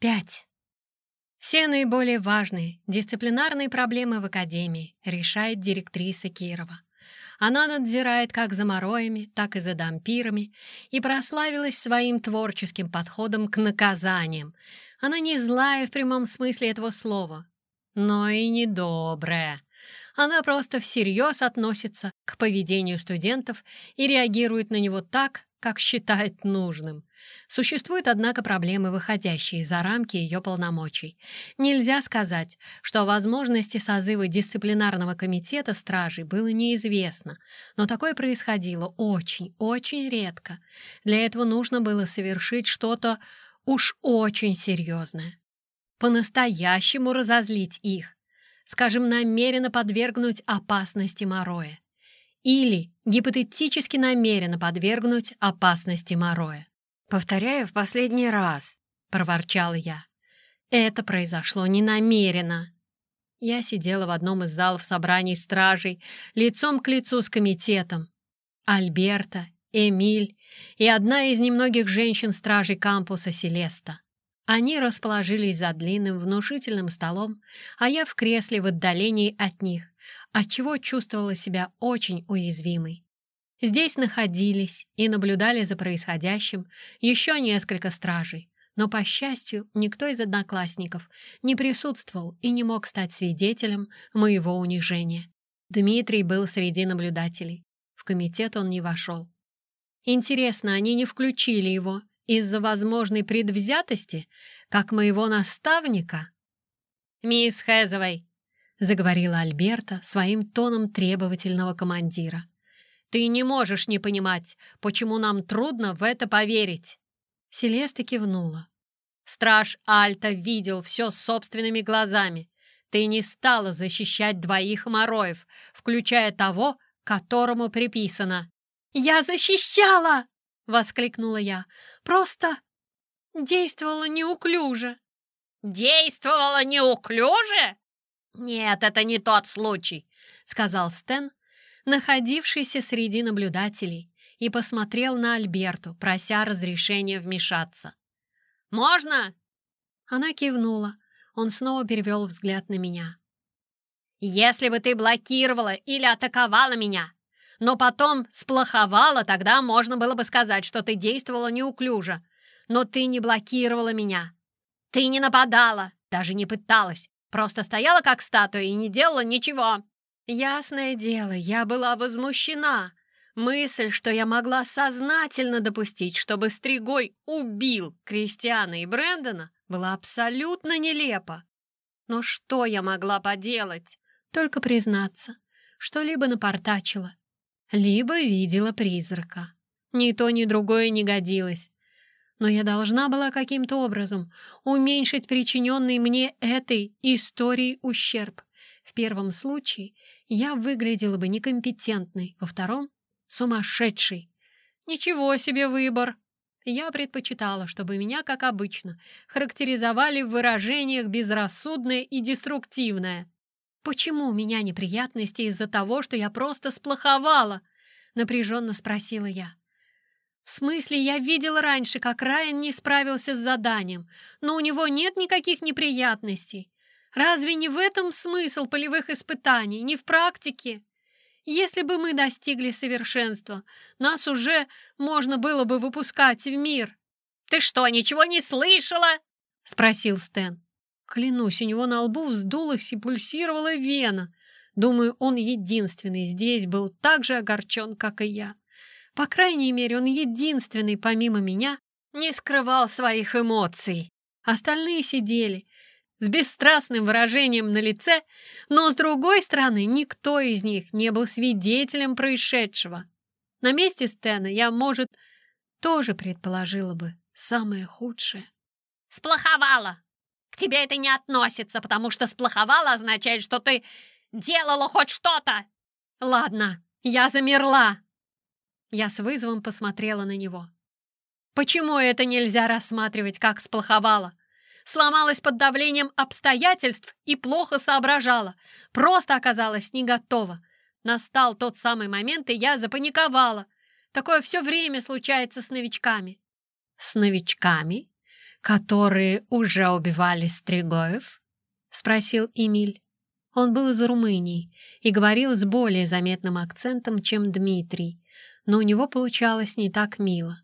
5. Все наиболее важные дисциплинарные проблемы в Академии решает директриса Кирова. Она надзирает как за мороями, так и за дампирами и прославилась своим творческим подходом к наказаниям. Она не злая в прямом смысле этого слова, но и недобрая. Она просто всерьез относится к поведению студентов и реагирует на него так, как считает нужным. Существуют, однако, проблемы, выходящие за рамки ее полномочий. Нельзя сказать, что о возможности созыва дисциплинарного комитета стражей было неизвестно, но такое происходило очень-очень редко. Для этого нужно было совершить что-то уж очень серьезное. По-настоящему разозлить их, скажем, намеренно подвергнуть опасности Мороя или гипотетически намеренно подвергнуть опасности Мороя. «Повторяю в последний раз», — проворчал я. «Это произошло не намеренно». Я сидела в одном из залов собраний стражей, лицом к лицу с комитетом. Альберта, Эмиль и одна из немногих женщин-стражей кампуса Селеста. Они расположились за длинным внушительным столом, а я в кресле в отдалении от них, отчего чувствовала себя очень уязвимой. Здесь находились и наблюдали за происходящим еще несколько стражей, но, по счастью, никто из одноклассников не присутствовал и не мог стать свидетелем моего унижения. Дмитрий был среди наблюдателей. В комитет он не вошел. Интересно, они не включили его из-за возможной предвзятости, как моего наставника? «Мисс Хэзовой, заговорила Альберта своим тоном требовательного командира. «Ты не можешь не понимать, почему нам трудно в это поверить!» Селеста кивнула. «Страж Альта видел все собственными глазами. Ты не стала защищать двоих мороев, включая того, которому приписано». «Я защищала!» — воскликнула я. «Просто действовала неуклюже». «Действовала неуклюже?» «Нет, это не тот случай», — сказал Стэн, находившийся среди наблюдателей, и посмотрел на Альберту, прося разрешения вмешаться. «Можно?» Она кивнула. Он снова перевел взгляд на меня. «Если бы ты блокировала или атаковала меня, но потом сплоховала, тогда можно было бы сказать, что ты действовала неуклюже. Но ты не блокировала меня. Ты не нападала, даже не пыталась. Просто стояла как статуя и не делала ничего. Ясное дело, я была возмущена. Мысль, что я могла сознательно допустить, чтобы Стригой убил Кристиана и Брэндона, была абсолютно нелепа. Но что я могла поделать? Только признаться, что либо напортачила, либо видела призрака. Ни то, ни другое не годилось но я должна была каким-то образом уменьшить причиненный мне этой историей ущерб. В первом случае я выглядела бы некомпетентной, во втором — сумасшедшей. Ничего себе выбор! Я предпочитала, чтобы меня, как обычно, характеризовали в выражениях «безрассудное» и «деструктивное». «Почему у меня неприятности из-за того, что я просто сплоховала?» — напряженно спросила я. В смысле, я видела раньше, как Райан не справился с заданием, но у него нет никаких неприятностей. Разве не в этом смысл полевых испытаний, не в практике? Если бы мы достигли совершенства, нас уже можно было бы выпускать в мир. «Ты что, ничего не слышала?» — спросил Стэн. Клянусь, у него на лбу вздулась и пульсировала вена. Думаю, он единственный здесь был так же огорчен, как и я. По крайней мере, он единственный, помимо меня, не скрывал своих эмоций. Остальные сидели с бесстрастным выражением на лице, но, с другой стороны, никто из них не был свидетелем происшедшего. На месте Стэна я, может, тоже предположила бы самое худшее. «Сплоховала! К тебе это не относится, потому что сплоховала означает, что ты делала хоть что-то!» «Ладно, я замерла!» Я с вызовом посмотрела на него. «Почему это нельзя рассматривать как сплоховало? Сломалась под давлением обстоятельств и плохо соображала. Просто оказалась не готова. Настал тот самый момент, и я запаниковала. Такое все время случается с новичками». «С новичками?» которые уже убивали Стригоев?» — спросил Эмиль. Он был из Румынии и говорил с более заметным акцентом, чем Дмитрий, но у него получалось не так мило.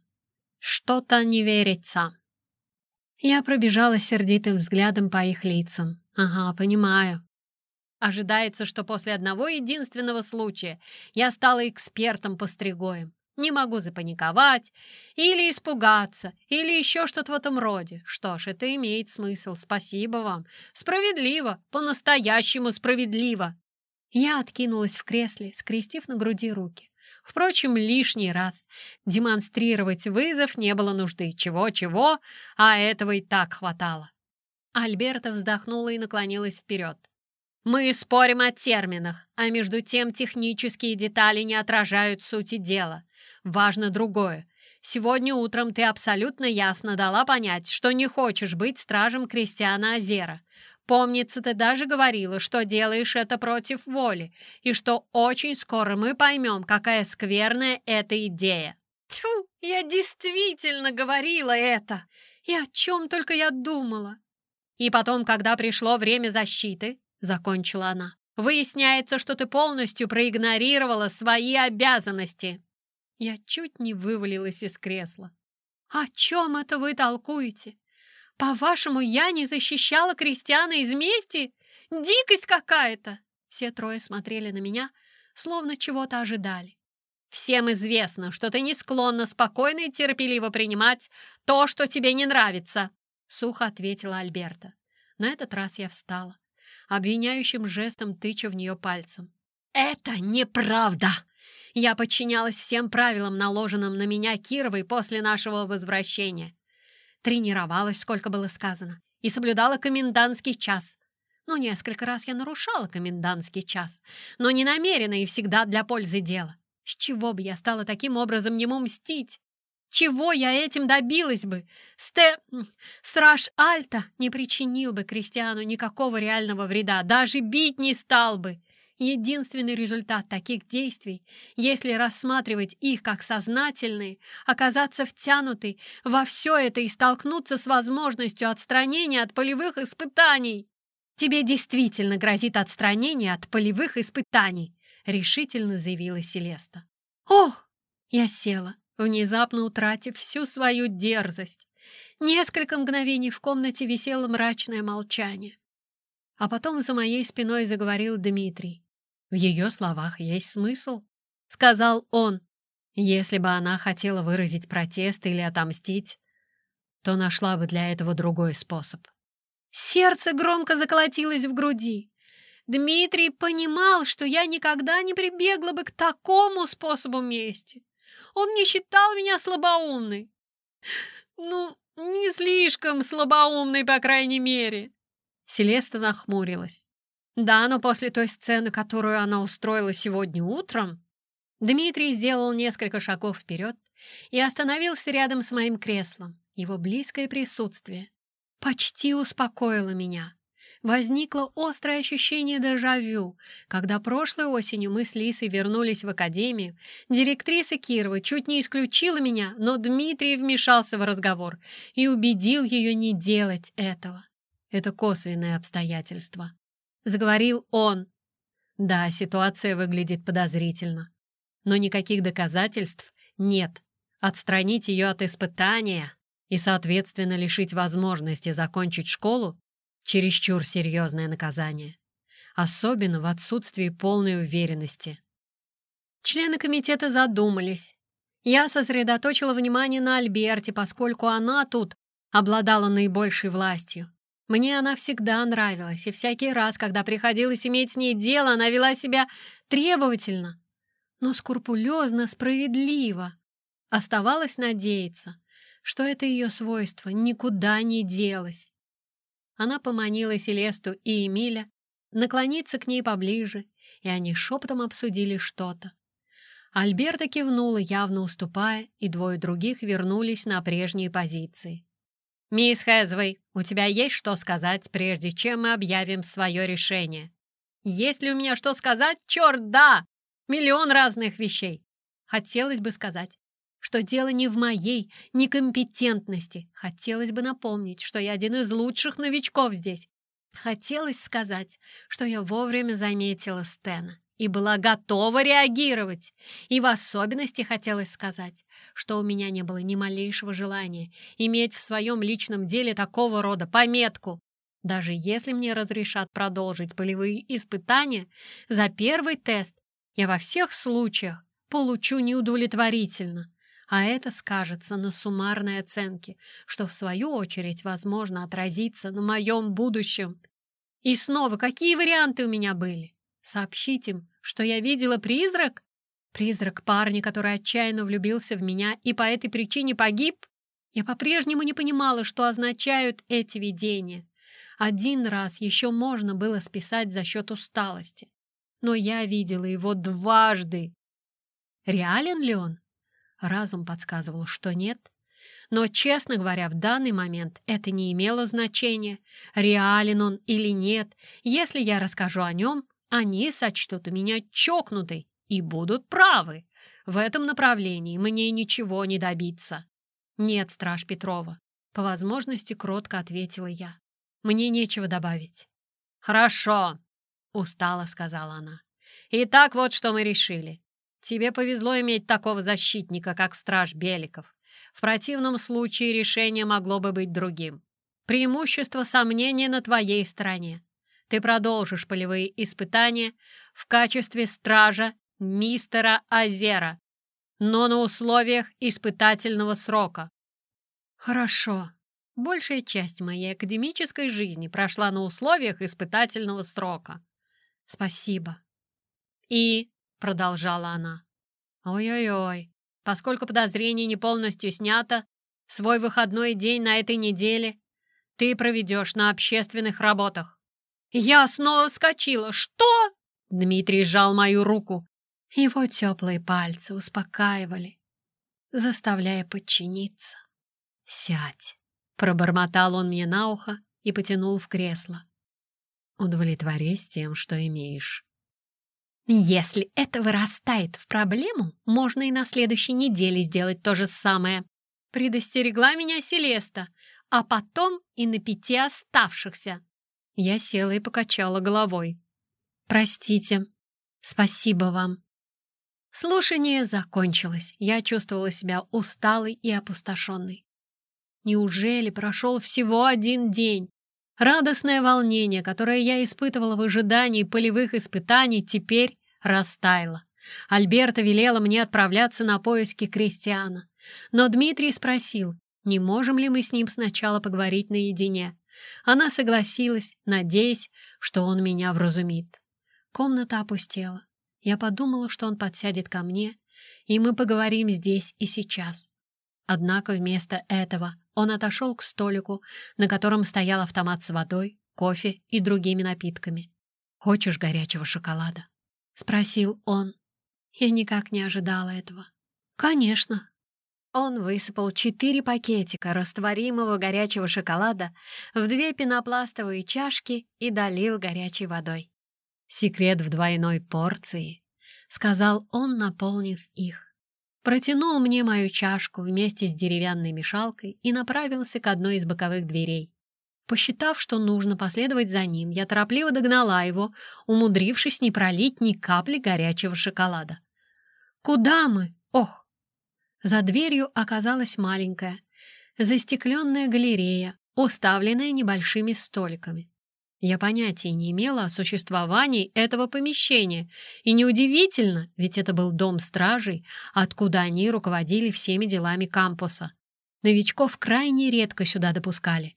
«Что-то не верится». Я пробежала сердитым взглядом по их лицам. «Ага, понимаю. Ожидается, что после одного единственного случая я стала экспертом по стригоям. Не могу запаниковать или испугаться, или еще что-то в этом роде. Что ж, это имеет смысл. Спасибо вам. Справедливо, по-настоящему справедливо. Я откинулась в кресле, скрестив на груди руки. Впрочем, лишний раз демонстрировать вызов не было нужды. Чего-чего, а этого и так хватало. Альберта вздохнула и наклонилась вперед. Мы спорим о терминах, а между тем технические детали не отражают сути дела. Важно другое. Сегодня утром ты абсолютно ясно дала понять, что не хочешь быть стражем Кристиана Азера. Помнится, ты даже говорила, что делаешь это против воли, и что очень скоро мы поймем, какая скверная эта идея. Тьфу, я действительно говорила это! И о чем только я думала! И потом, когда пришло время защиты, — закончила она. «Выясняется, что ты полностью проигнорировала свои обязанности!» Я чуть не вывалилась из кресла. «О чем это вы толкуете? По-вашему, я не защищала крестьяна из мести? Дикость какая-то!» Все трое смотрели на меня, словно чего-то ожидали. «Всем известно, что ты не склонна спокойно и терпеливо принимать то, что тебе не нравится», — сухо ответила Альберта. На этот раз я встала обвиняющим жестом тыча в нее пальцем. «Это неправда!» Я подчинялась всем правилам, наложенным на меня Кировой после нашего возвращения. Тренировалась, сколько было сказано, и соблюдала комендантский час. Ну, несколько раз я нарушала комендантский час, но не намеренно и всегда для пользы дела. С чего бы я стала таким образом ему мстить? Чего я этим добилась бы? Сте... Страж Альта не причинил бы крестьяну никакого реального вреда, даже бить не стал бы. Единственный результат таких действий, если рассматривать их как сознательные, оказаться втянутой во все это и столкнуться с возможностью отстранения от полевых испытаний. «Тебе действительно грозит отстранение от полевых испытаний», — решительно заявила Селеста. «Ох!» — я села внезапно утратив всю свою дерзость. Несколько мгновений в комнате висело мрачное молчание. А потом за моей спиной заговорил Дмитрий. «В ее словах есть смысл», — сказал он. «Если бы она хотела выразить протест или отомстить, то нашла бы для этого другой способ». Сердце громко заколотилось в груди. Дмитрий понимал, что я никогда не прибегла бы к такому способу мести. Он не считал меня слабоумной. Ну, не слишком слабоумной, по крайней мере. Селеста нахмурилась. Да, но после той сцены, которую она устроила сегодня утром... Дмитрий сделал несколько шагов вперед и остановился рядом с моим креслом. Его близкое присутствие почти успокоило меня возникло острое ощущение дежавю. Когда прошлой осенью мы с Лисой вернулись в академию, директриса Кирова чуть не исключила меня, но Дмитрий вмешался в разговор и убедил ее не делать этого. Это косвенное обстоятельство. Заговорил он. Да, ситуация выглядит подозрительно, но никаких доказательств нет. Отстранить ее от испытания и, соответственно, лишить возможности закончить школу Чересчур серьезное наказание. Особенно в отсутствии полной уверенности. Члены комитета задумались. Я сосредоточила внимание на Альберте, поскольку она тут обладала наибольшей властью. Мне она всегда нравилась, и всякий раз, когда приходилось иметь с ней дело, она вела себя требовательно, но скрупулезно, справедливо. Оставалось надеяться, что это ее свойство никуда не делось. Она поманила Селесту и Эмиля наклониться к ней поближе, и они шепотом обсудили что-то. Альберта кивнула, явно уступая, и двое других вернулись на прежние позиции. «Мисс Хэзвей, у тебя есть что сказать, прежде чем мы объявим свое решение?» «Есть ли у меня что сказать? Черт, да! Миллион разных вещей!» Хотелось бы сказать. что дело не в моей некомпетентности. Хотелось бы напомнить, что я один из лучших новичков здесь. Хотелось сказать, что я вовремя заметила Стена и была готова реагировать. И в особенности хотелось сказать, что у меня не было ни малейшего желания иметь в своем личном деле такого рода пометку. Даже если мне разрешат продолжить полевые испытания, за первый тест я во всех случаях получу неудовлетворительно. А это скажется на суммарной оценке, что в свою очередь, возможно, отразится на моем будущем. И снова, какие варианты у меня были? Сообщить им, что я видела призрак? Призрак парня, который отчаянно влюбился в меня и по этой причине погиб? Я по-прежнему не понимала, что означают эти видения. Один раз еще можно было списать за счет усталости. Но я видела его дважды. Реален ли он? Разум подсказывал, что нет. Но, честно говоря, в данный момент это не имело значения, реален он или нет. Если я расскажу о нем, они сочтут меня чокнутой и будут правы. В этом направлении мне ничего не добиться. Нет, страж Петрова. По возможности кротко ответила я. Мне нечего добавить. Хорошо, устало сказала она. Итак, вот что мы решили. Тебе повезло иметь такого защитника, как страж Беликов. В противном случае решение могло бы быть другим. Преимущество сомнения на твоей стороне. Ты продолжишь полевые испытания в качестве стража мистера Азера, но на условиях испытательного срока. Хорошо. Большая часть моей академической жизни прошла на условиях испытательного срока. Спасибо. И, продолжала она, ой-ой-ой, Поскольку подозрение не полностью снято, свой выходной день на этой неделе ты проведешь на общественных работах. Я снова вскочила. Что? Дмитрий сжал мою руку. Его теплые пальцы успокаивали, заставляя подчиниться. «Сядь!» — пробормотал он мне на ухо и потянул в кресло. «Удовлетворись тем, что имеешь. Если это вырастает в проблему, можно и на следующей неделе сделать то же самое. Предостерегла меня Селеста, а потом и на пяти оставшихся. Я села и покачала головой. «Простите. Спасибо вам». Слушание закончилось. Я чувствовала себя усталой и опустошенной. Неужели прошел всего один день? Радостное волнение, которое я испытывала в ожидании полевых испытаний, теперь растаяло. Альберта велела мне отправляться на поиски Кристиана. Но Дмитрий спросил, не можем ли мы с ним сначала поговорить наедине. Она согласилась, надеясь, что он меня вразумит. Комната опустела. Я подумала, что он подсядет ко мне, и мы поговорим здесь и сейчас. Однако вместо этого он отошел к столику, на котором стоял автомат с водой, кофе и другими напитками. «Хочешь горячего шоколада?» — спросил он. Я никак не ожидала этого. «Конечно». Он высыпал четыре пакетика растворимого горячего шоколада в две пенопластовые чашки и долил горячей водой. «Секрет в двойной порции», — сказал он, наполнив их протянул мне мою чашку вместе с деревянной мешалкой и направился к одной из боковых дверей. Посчитав, что нужно последовать за ним, я торопливо догнала его, умудрившись не пролить ни капли горячего шоколада. «Куда мы? Ох!» За дверью оказалась маленькая, застекленная галерея, уставленная небольшими столиками. Я понятия не имела о существовании этого помещения, и неудивительно, ведь это был дом стражей, откуда они руководили всеми делами кампуса. Новичков крайне редко сюда допускали.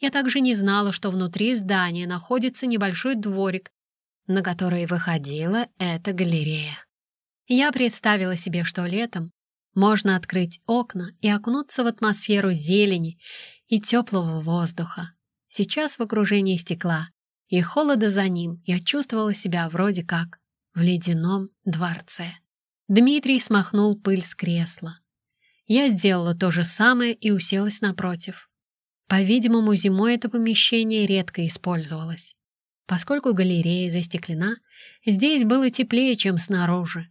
Я также не знала, что внутри здания находится небольшой дворик, на который выходила эта галерея. Я представила себе, что летом можно открыть окна и окунуться в атмосферу зелени и теплого воздуха. Сейчас в окружении стекла и холода за ним я чувствовала себя вроде как в ледяном дворце. Дмитрий смахнул пыль с кресла. Я сделала то же самое и уселась напротив. По-видимому, зимой это помещение редко использовалось. Поскольку галерея застеклена, здесь было теплее, чем снаружи.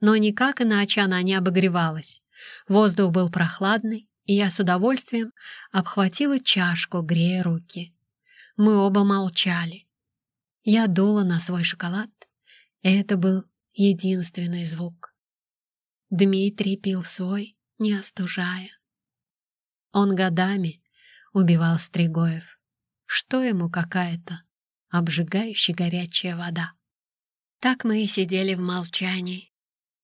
Но никак иначе она не обогревалась. Воздух был прохладный, и я с удовольствием обхватила чашку, грея руки. Мы оба молчали. Я дула на свой шоколад, и это был единственный звук. Дмитрий пил свой, не остужая. Он годами убивал Стригоев. Что ему какая-то обжигающая горячая вода? Так мы и сидели в молчании,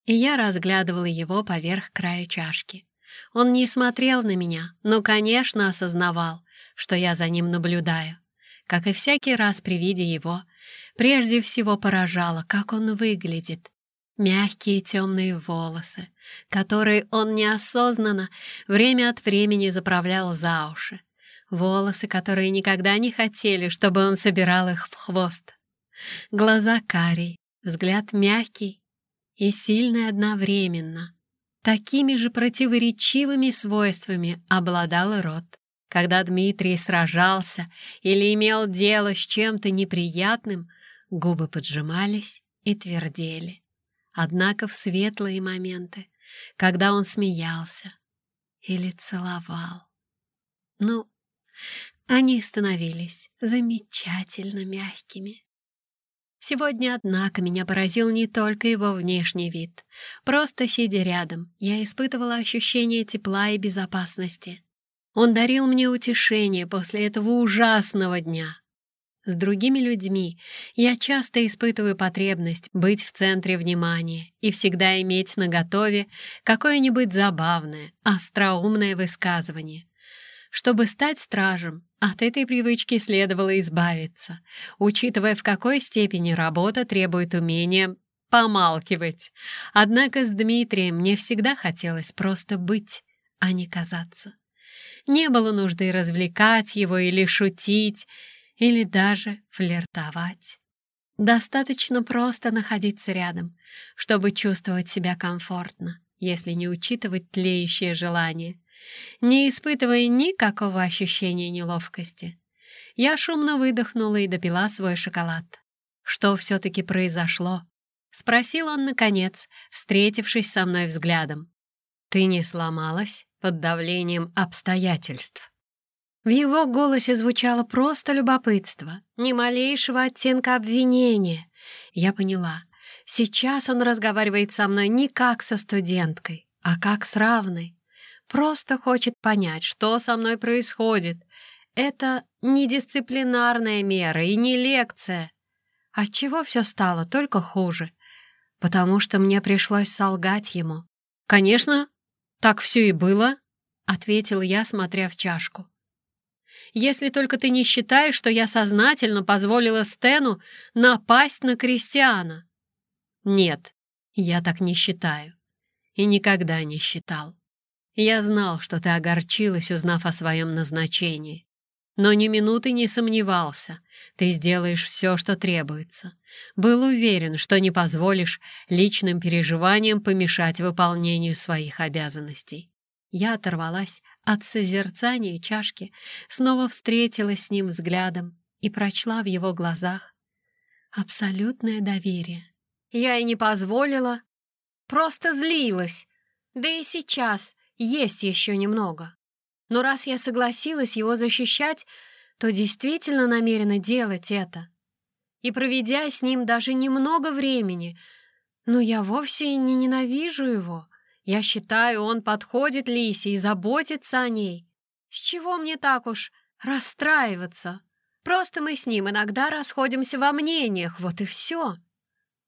и я разглядывала его поверх края чашки. Он не смотрел на меня, но, конечно, осознавал, что я за ним наблюдаю. Как и всякий раз при виде его, прежде всего поражало, как он выглядит. Мягкие темные волосы, которые он неосознанно время от времени заправлял за уши. Волосы, которые никогда не хотели, чтобы он собирал их в хвост. Глаза карий, взгляд мягкий и сильный одновременно. Такими же противоречивыми свойствами обладал и рот. Когда Дмитрий сражался или имел дело с чем-то неприятным, губы поджимались и твердели. Однако в светлые моменты, когда он смеялся или целовал, ну, они становились замечательно мягкими. Сегодня, однако, меня поразил не только его внешний вид. Просто сидя рядом, я испытывала ощущение тепла и безопасности. Он дарил мне утешение после этого ужасного дня. С другими людьми я часто испытываю потребность быть в центре внимания и всегда иметь наготове какое-нибудь забавное, остроумное высказывание. Чтобы стать стражем, от этой привычки следовало избавиться, учитывая, в какой степени работа требует умения помалкивать. Однако с Дмитрием мне всегда хотелось просто быть, а не казаться. Не было нужды развлекать его или шутить, или даже флиртовать. Достаточно просто находиться рядом, чтобы чувствовать себя комфортно, если не учитывать тлеющее желание не испытывая никакого ощущения неловкости. Я шумно выдохнула и допила свой шоколад. «Что все-таки произошло?» — спросил он, наконец, встретившись со мной взглядом. «Ты не сломалась под давлением обстоятельств?» В его голосе звучало просто любопытство, ни малейшего оттенка обвинения. Я поняла, сейчас он разговаривает со мной не как со студенткой, а как с равной. Просто хочет понять, что со мной происходит. Это не дисциплинарная мера и не лекция. Отчего все стало только хуже? Потому что мне пришлось солгать ему. «Конечно, так все и было», — ответил я, смотря в чашку. «Если только ты не считаешь, что я сознательно позволила Стену напасть на Кристиана». «Нет, я так не считаю. И никогда не считал». Я знал, что ты огорчилась, узнав о своем назначении. Но ни минуты не сомневался. Ты сделаешь все, что требуется. Был уверен, что не позволишь личным переживаниям помешать выполнению своих обязанностей. Я оторвалась от созерцания чашки, снова встретилась с ним взглядом и прочла в его глазах абсолютное доверие. Я и не позволила, просто злилась. Да и сейчас есть еще немного. Но раз я согласилась его защищать, то действительно намерена делать это. И проведя с ним даже немного времени, но я вовсе не ненавижу его. Я считаю, он подходит Лисе и заботится о ней. С чего мне так уж расстраиваться? Просто мы с ним иногда расходимся во мнениях, вот и все.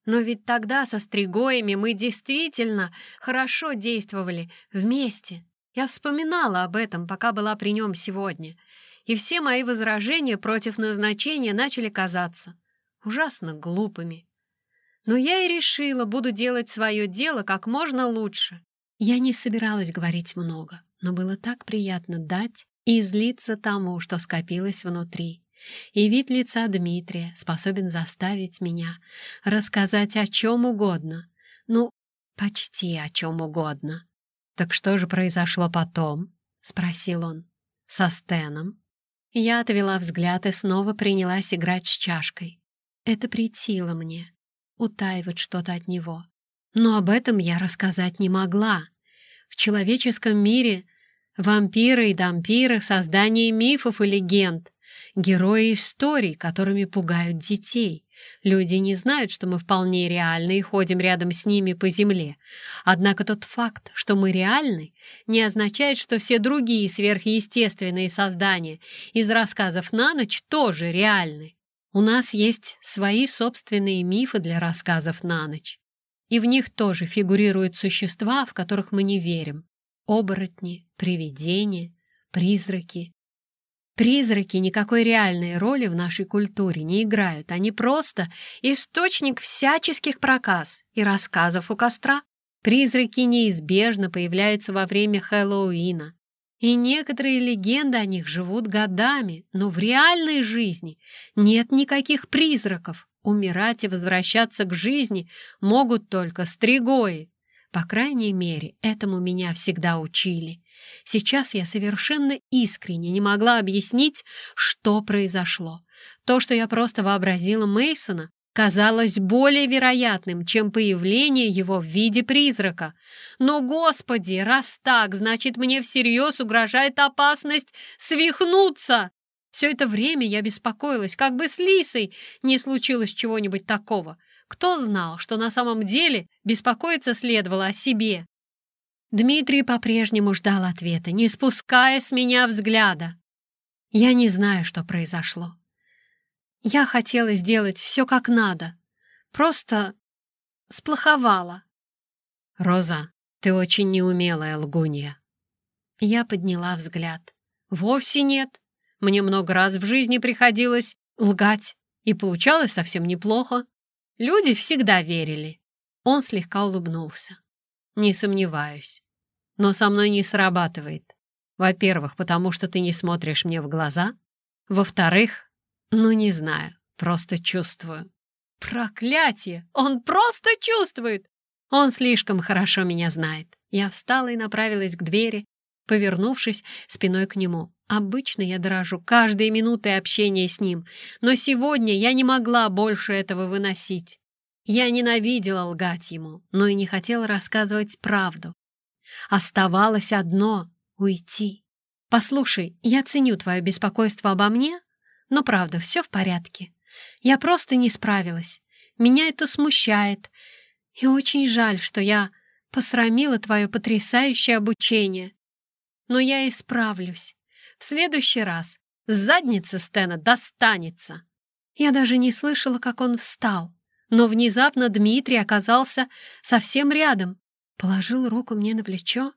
Но ведь тогда со стригоями мы действительно хорошо действовали вместе. Я вспоминала об этом, пока была при нем сегодня, и все мои возражения против назначения начали казаться ужасно глупыми. Но я и решила, буду делать свое дело как можно лучше. Я не собиралась говорить много, но было так приятно дать и излиться тому, что скопилось внутри. И вид лица Дмитрия способен заставить меня рассказать о чем угодно. Ну, почти о чем угодно. «Так что же произошло потом?» — спросил он. «Со Стеном?» Я отвела взгляд и снова принялась играть с чашкой. Это притило мне, утаивать что-то от него. Но об этом я рассказать не могла. В человеческом мире вампиры и дампиры — создание мифов и легенд, герои историй, которыми пугают детей. Люди не знают, что мы вполне реальны и ходим рядом с ними по земле. Однако тот факт, что мы реальны, не означает, что все другие сверхъестественные создания из рассказов на ночь тоже реальны. У нас есть свои собственные мифы для рассказов на ночь. И в них тоже фигурируют существа, в которых мы не верим. Оборотни, привидения, призраки, Призраки никакой реальной роли в нашей культуре не играют. Они просто источник всяческих проказ и рассказов у костра. Призраки неизбежно появляются во время Хэллоуина. И некоторые легенды о них живут годами, но в реальной жизни нет никаких призраков. Умирать и возвращаться к жизни могут только стригои. По крайней мере, этому меня всегда учили. Сейчас я совершенно искренне не могла объяснить, что произошло. То, что я просто вообразила Мейсона, казалось более вероятным, чем появление его в виде призрака. Но, Господи, раз так, значит, мне всерьез угрожает опасность свихнуться. Все это время я беспокоилась, как бы с Лисой не случилось чего-нибудь такого. Кто знал, что на самом деле беспокоиться следовало о себе? Дмитрий по-прежнему ждал ответа, не спуская с меня взгляда. Я не знаю, что произошло. Я хотела сделать все как надо. Просто сплоховала. «Роза, ты очень неумелая лгунья». Я подняла взгляд. «Вовсе нет. Мне много раз в жизни приходилось лгать, и получалось совсем неплохо. Люди всегда верили. Он слегка улыбнулся. Не сомневаюсь. Но со мной не срабатывает. Во-первых, потому что ты не смотришь мне в глаза. Во-вторых, ну не знаю, просто чувствую. Проклятие! Он просто чувствует! Он слишком хорошо меня знает. Я встала и направилась к двери, повернувшись спиной к нему. Обычно я дорожу каждой минутой общения с ним, но сегодня я не могла больше этого выносить. Я ненавидела лгать ему, но и не хотела рассказывать правду. Оставалось одно — уйти. «Послушай, я ценю твое беспокойство обо мне, но правда, все в порядке. Я просто не справилась. Меня это смущает, и очень жаль, что я посрамила твое потрясающее обучение. Но я исправлюсь. В следующий раз с задницы Стена достанется. Я даже не слышала, как он встал, но внезапно Дмитрий оказался совсем рядом, положил руку мне на плечо,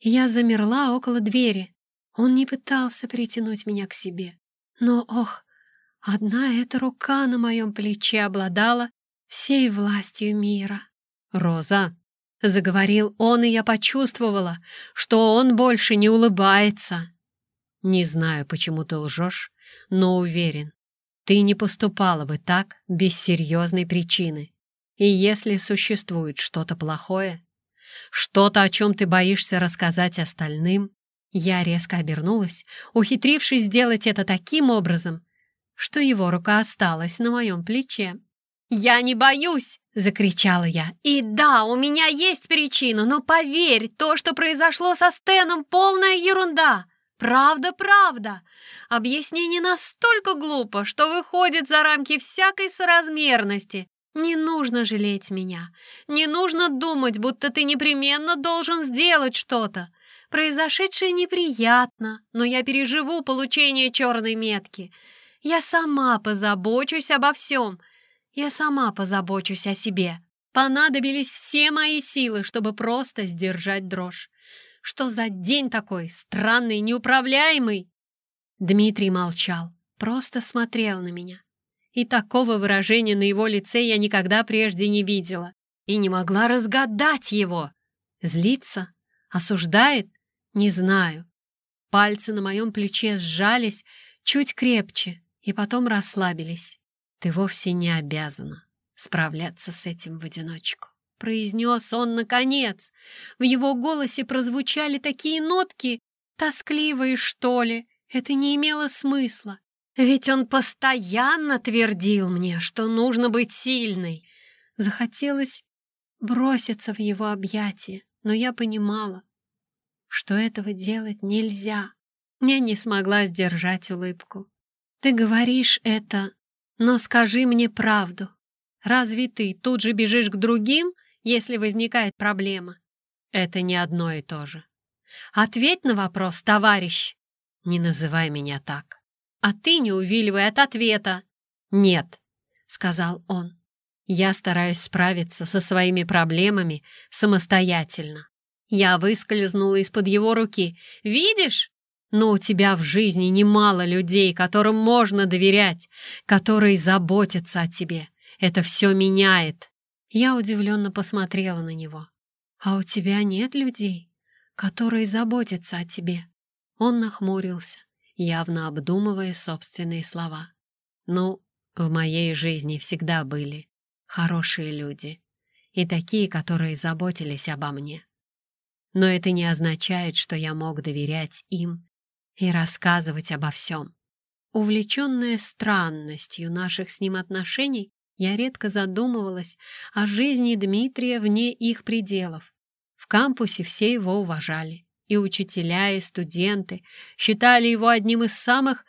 и я замерла около двери. Он не пытался притянуть меня к себе. Но, ох, одна эта рука на моем плече обладала всей властью мира. «Роза!» — заговорил он, и я почувствовала, что он больше не улыбается. Не знаю, почему ты лжешь, но уверен, ты не поступала бы так без серьезной причины. И если существует что-то плохое, что-то, о чем ты боишься рассказать остальным, я резко обернулась, ухитрившись сделать это таким образом, что его рука осталась на моем плече. «Я не боюсь!» — закричала я. «И да, у меня есть причина, но поверь, то, что произошло со Стеном, полная ерунда. Правда, правда. Объяснение настолько глупо, что выходит за рамки всякой соразмерности. Не нужно жалеть меня. Не нужно думать, будто ты непременно должен сделать что-то. Произошедшее неприятно, но я переживу получение черной метки. Я сама позабочусь обо всем. Я сама позабочусь о себе. Понадобились все мои силы, чтобы просто сдержать дрожь. Что за день такой, странный, неуправляемый?» Дмитрий молчал, просто смотрел на меня. И такого выражения на его лице я никогда прежде не видела. И не могла разгадать его. Злится? Осуждает? Не знаю. Пальцы на моем плече сжались чуть крепче и потом расслабились. Ты вовсе не обязана справляться с этим в одиночку произнес он наконец. В его голосе прозвучали такие нотки, тоскливые, что ли. Это не имело смысла. Ведь он постоянно твердил мне, что нужно быть сильной. Захотелось броситься в его объятия, но я понимала, что этого делать нельзя. Я не смогла сдержать улыбку. «Ты говоришь это, но скажи мне правду. Разве ты тут же бежишь к другим, если возникает проблема?» «Это не одно и то же». «Ответь на вопрос, товарищ!» «Не называй меня так». «А ты не увиливай от ответа!» «Нет», — сказал он. «Я стараюсь справиться со своими проблемами самостоятельно. Я выскользнула из-под его руки. «Видишь? Но у тебя в жизни немало людей, которым можно доверять, которые заботятся о тебе. Это все меняет». Я удивленно посмотрела на него. «А у тебя нет людей, которые заботятся о тебе?» Он нахмурился, явно обдумывая собственные слова. «Ну, в моей жизни всегда были хорошие люди и такие, которые заботились обо мне но это не означает, что я мог доверять им и рассказывать обо всем. Увлеченная странностью наших с ним отношений, я редко задумывалась о жизни Дмитрия вне их пределов. В кампусе все его уважали, и учителя, и студенты считали его одним из самых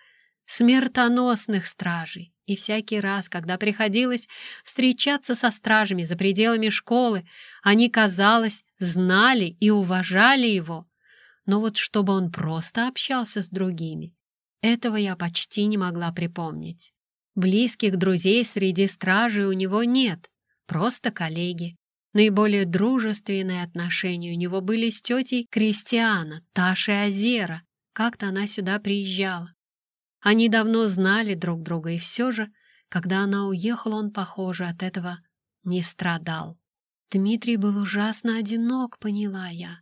смертоносных стражей. И всякий раз, когда приходилось встречаться со стражами за пределами школы, они, казалось, знали и уважали его. Но вот чтобы он просто общался с другими, этого я почти не могла припомнить. Близких друзей среди стражей у него нет, просто коллеги. Наиболее дружественные отношения у него были с тетей Кристиана, Ташей Азера. Как-то она сюда приезжала. Они давно знали друг друга, и все же, когда она уехала, он, похоже, от этого не страдал. Дмитрий был ужасно одинок, поняла я.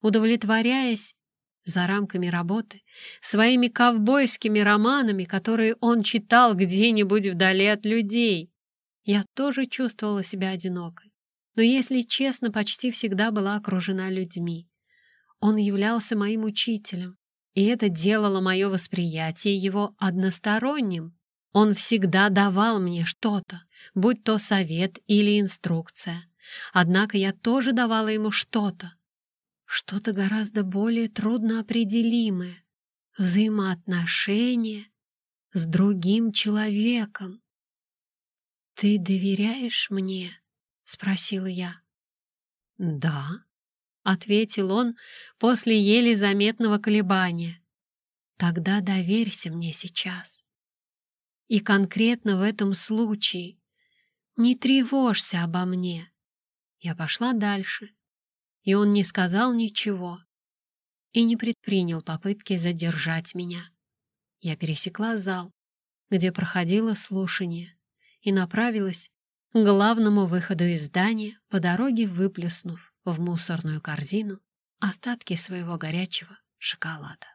Удовлетворяясь за рамками работы, своими ковбойскими романами, которые он читал где-нибудь вдали от людей, я тоже чувствовала себя одинокой. Но, если честно, почти всегда была окружена людьми. Он являлся моим учителем, и это делало мое восприятие его односторонним. Он всегда давал мне что-то, будь то совет или инструкция. Однако я тоже давала ему что-то, что-то гораздо более трудноопределимое, взаимоотношения с другим человеком. «Ты доверяешь мне?» — спросила я. «Да», — ответил он после еле заметного колебания. «Тогда доверься мне сейчас. И конкретно в этом случае не тревожься обо мне. Я пошла дальше, и он не сказал ничего и не предпринял попытки задержать меня. Я пересекла зал, где проходило слушание, и направилась к главному выходу из здания, по дороге выплеснув в мусорную корзину остатки своего горячего шоколада.